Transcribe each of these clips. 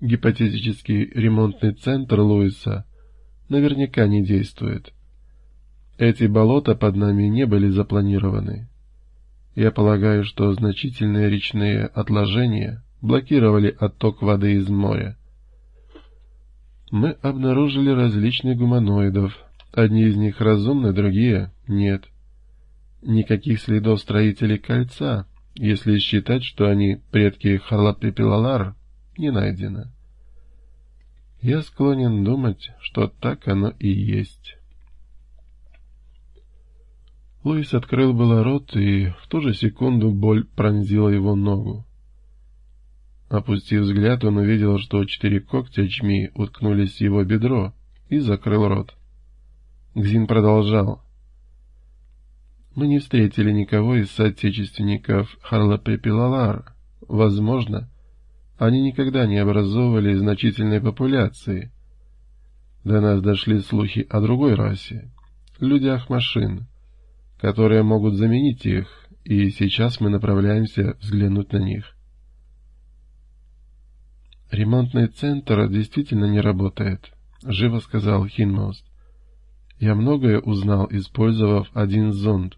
Гипотетический ремонтный центр Луиса наверняка не действует. Эти болота под нами не были запланированы. Я полагаю, что значительные речные отложения блокировали отток воды из моря. Мы обнаружили различных гуманоидов. Одни из них разумны, другие — нет. Никаких следов строителей кольца, если считать, что они предки Харлапепилалар, не найдено. Я склонен думать, что так оно и есть». Луис открыл было рот, и в ту же секунду боль пронзила его ногу. Опустив взгляд, он увидел, что четыре когтя чми уткнулись в его бедро, и закрыл рот. Гзин продолжал. «Мы не встретили никого из соотечественников Харла Препилалара. Возможно, они никогда не образовывали значительной популяции. До нас дошли слухи о другой расе — людях машин» которые могут заменить их, и сейчас мы направляемся взглянуть на них. «Ремонтный центр действительно не работает», — живо сказал Хинмост. «Я многое узнал, использовав один зонд».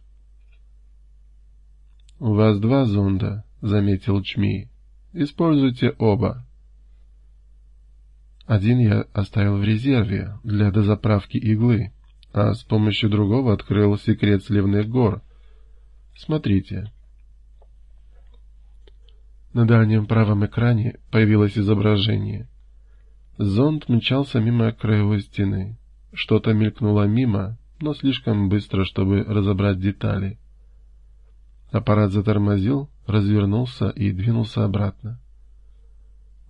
«У вас два зонда», — заметил Чми. «Используйте оба». Один я оставил в резерве для дозаправки иглы а с помощью другого открыл секрет сливных гор. Смотрите. На дальнем правом экране появилось изображение. Зонд мчался мимо краевой стены. Что-то мелькнуло мимо, но слишком быстро, чтобы разобрать детали. Аппарат затормозил, развернулся и двинулся обратно.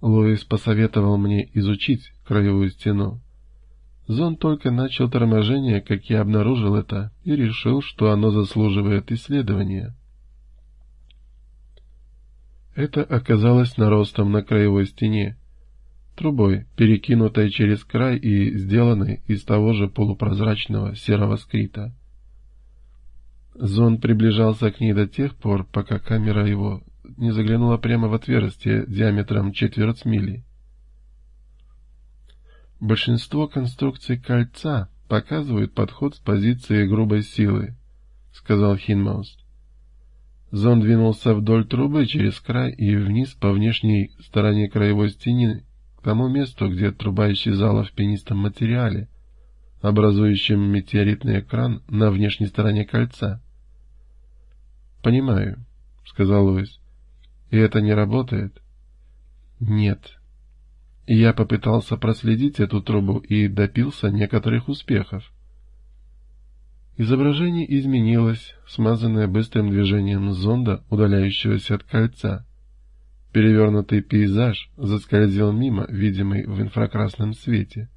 Лоис посоветовал мне изучить краевую стену. Зонд только начал торможение, как я обнаружил это, и решил, что оно заслуживает исследования. Это оказалось наростом на краевой стене, трубой, перекинутой через край и сделанной из того же полупрозрачного серого скрита. Зонд приближался к ней до тех пор, пока камера его не заглянула прямо в отверстие диаметром четверть мили. Большинство конструкций кольца показывают подход с позиции грубой силы, — сказал Хинмаус. Зон двинулся вдоль трубы через край и вниз по внешней стороне краевой стены к тому месту, где труба исчезала в пенистом материале, образующем метеоритный экран на внешней стороне кольца. «Понимаю», — сказал Луис. «И это не работает?» «Нет», я попытался проследить эту трубу и допился некоторых успехов. Изображение изменилось, смазанное быстрым движением зонда, удаляющегося от кольца. Перевернутый пейзаж заскользил мимо, видимый в инфракрасном свете.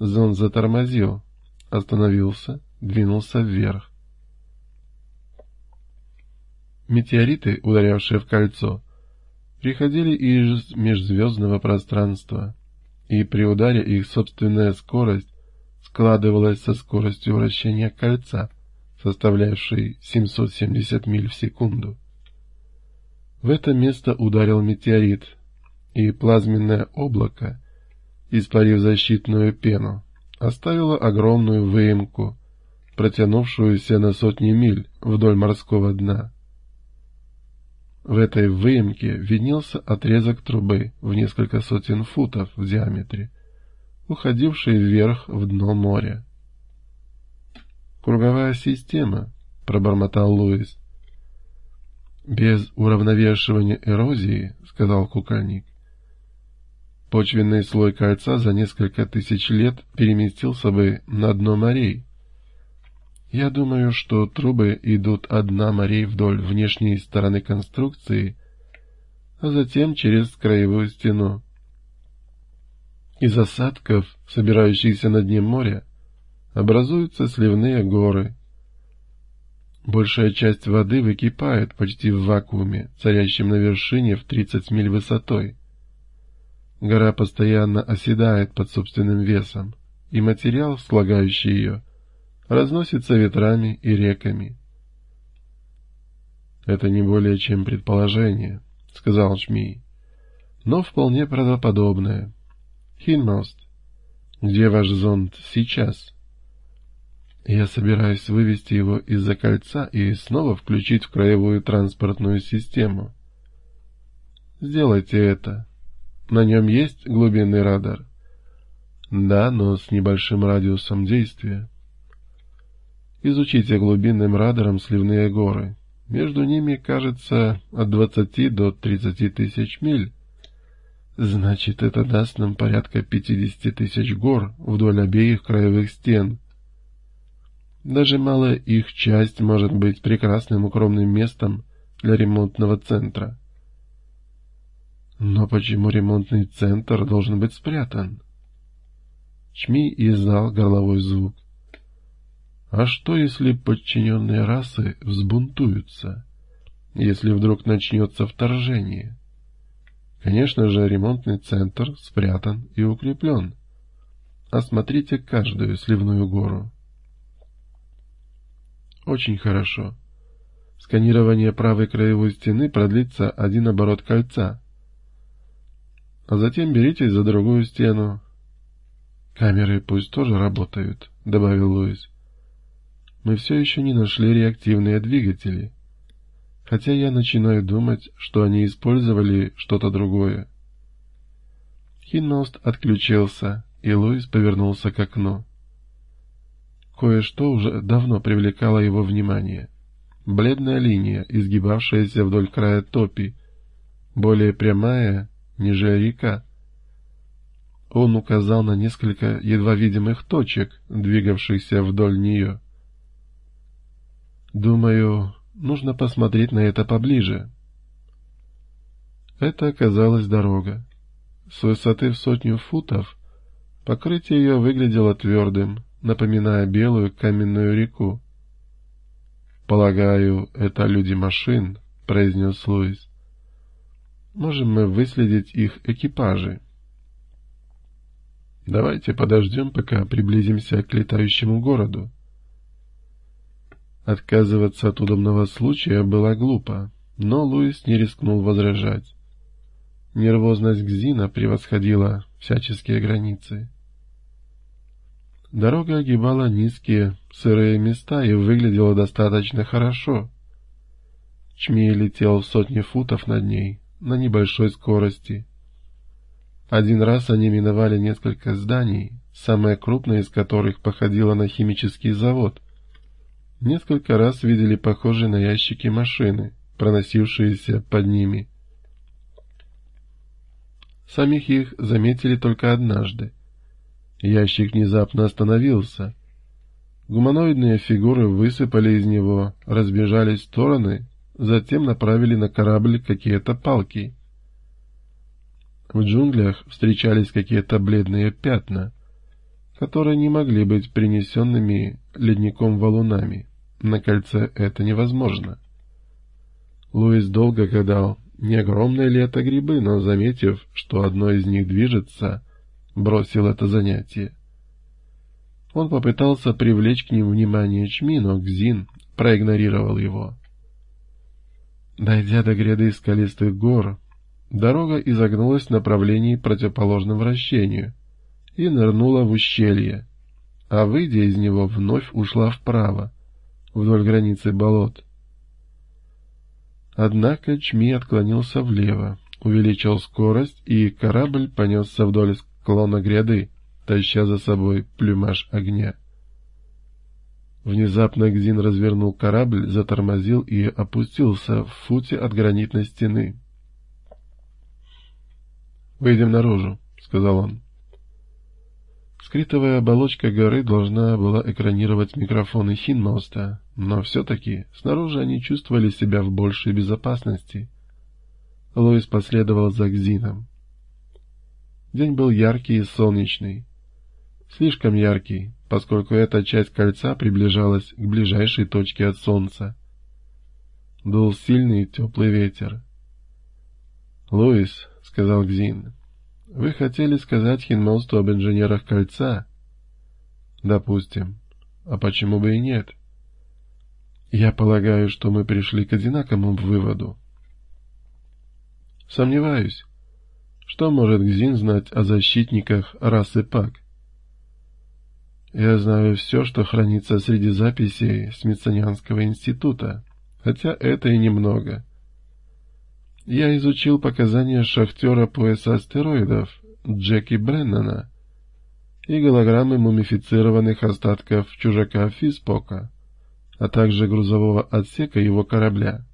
Зонд затормозил, остановился, двинулся вверх. Метеориты, ударявшие в кольцо, приходили из межзвездного пространства, и при ударе их собственная скорость складывалась со скоростью вращения кольца, составлявшей 770 миль в секунду. В это место ударил метеорит, и плазменное облако, испарив защитную пену, оставило огромную выемку, протянувшуюся на сотни миль вдоль морского дна. В этой выемке виднелся отрезок трубы в несколько сотен футов в диаметре, уходивший вверх в дно моря. «Круговая система», — пробормотал Луис. «Без уравновешивания эрозии», — сказал кукольник. Почвенный слой кольца за несколько тысяч лет переместился бы на дно морей, я думаю, что трубы идут одна морей вдоль внешней стороны конструкции, а затем через краевую стену. Из осадков, собирающихся на дне моря, образуются сливные горы. Большая часть воды выкипает почти в вакууме, царящем на вершине в 30 миль высотой. Гора постоянно оседает под собственным весом, и материал, слагающий ее, разносится ветрами и реками. «Это не более чем предположение», — сказал Шмий. но вполне правдоподобное. Хинмост, где ваш зонд сейчас? Я собираюсь вывести его из-за кольца и снова включить в краевую транспортную систему. Сделайте это. На нем есть глубинный радар? Да, но с небольшим радиусом действия. Изучите глубинным радаром сливные горы. Между ними, кажется, от двадцати до тридцати тысяч миль. Значит, это даст нам порядка пятидесяти тысяч гор вдоль обеих краевых стен. Даже малая их часть может быть прекрасным укромным местом для ремонтного центра. Но почему ремонтный центр должен быть спрятан? Чми издал горловой звук. А что, если подчиненные расы взбунтуются? Если вдруг начнется вторжение? Конечно же, ремонтный центр спрятан и укреплен. Осмотрите каждую сливную гору. Очень хорошо. Сканирование правой краевой стены продлится один оборот кольца. А затем беритесь за другую стену. Камеры пусть тоже работают, — добавил Луис мы все еще не нашли реактивные двигатели, хотя я начинаю думать, что они использовали что-то другое. Хинмост отключился, и Луис повернулся к окну. Кое-что уже давно привлекало его внимание. Бледная линия, изгибавшаяся вдоль края топи, более прямая, ниже река. Он указал на несколько едва видимых точек, двигавшихся вдоль нее. Думаю, нужно посмотреть на это поближе. Это оказалась дорога. С высоты в сотню футов покрытие ее выглядело твердым, напоминая белую каменную реку. «Полагаю, это люди машин», — произнес Луис. «Можем мы выследить их экипажи?» «Давайте подождем, пока приблизимся к летающему городу». Отказываться от удобного случая было глупо, но Луис не рискнул возражать. Нервозность Гзина превосходила всяческие границы. Дорога огибала низкие, сырые места и выглядела достаточно хорошо. Чми летел в сотни футов над ней, на небольшой скорости. Один раз они миновали несколько зданий, самое крупное из которых походило на химический завод — Несколько раз видели похожие на ящики машины, проносившиеся под ними. Самих их заметили только однажды. Ящик внезапно остановился. Гуманоидные фигуры высыпали из него, разбежались в стороны, затем направили на корабль какие-то палки. В джунглях встречались какие-то бледные пятна, которые не могли быть принесенными ледником валунами. На кольце это невозможно. Луис долго гадал, не огромные ли это грибы, но, заметив, что одно из них движется, бросил это занятие. Он попытался привлечь к ним внимание Чми, но Гзин проигнорировал его. Дойдя до гряды скалистых гор, дорога изогнулась в направлении противоположном вращению и нырнула в ущелье, а, выйдя из него, вновь ушла вправо, вдоль границы болот. Однако Чми отклонился влево, увеличил скорость, и корабль понесся вдоль склона гряды, таща за собой плюмаж огня. Внезапно Гзин развернул корабль, затормозил и опустился в футе от гранитной стены. «Выйдем наружу», — сказал он. Скритовая оболочка горы должна была экранировать микрофоны Хинмоста, но все-таки снаружи они чувствовали себя в большей безопасности. Лоис последовал за Гзином. День был яркий и солнечный. Слишком яркий, поскольку эта часть кольца приближалась к ближайшей точке от солнца. Дул сильный теплый ветер. «Луис», — сказал Гзин, вы хотели сказать Хинмосту об инженерах кольца? Допустим. А почему бы и нет? Я полагаю, что мы пришли к одинаковому выводу. Сомневаюсь. Что может Гзин знать о защитниках расы Пак? Я знаю все, что хранится среди записей Смитсонианского института, хотя это и немного. Я изучил показания шахтера пояса астероидов Джеки Бреннана и голограммы мумифицированных остатков чужака Фиспока, а также грузового отсека его корабля.